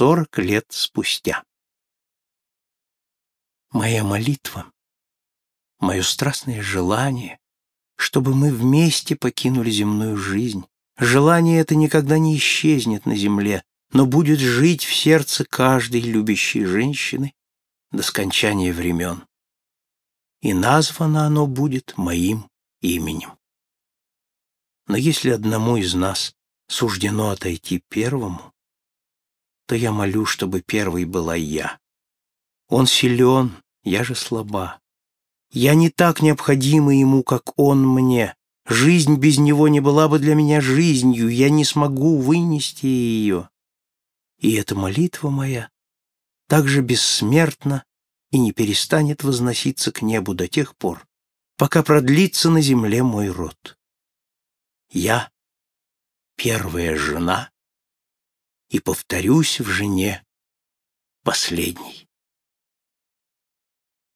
сорок лет спустя. Моя молитва, мое страстное желание, чтобы мы вместе покинули земную жизнь. Желание это никогда не исчезнет на земле, но будет жить в сердце каждой любящей женщины до скончания времен. И названо оно будет моим именем. Но если одному из нас суждено отойти первому, то я молю, чтобы первой была я. Он силен, я же слаба. Я не так необходима ему, как он мне. Жизнь без него не была бы для меня жизнью, я не смогу вынести ее. И эта молитва моя также бессмертна и не перестанет возноситься к небу до тех пор, пока продлится на земле мой род. Я — первая жена и повторюсь в жене последней.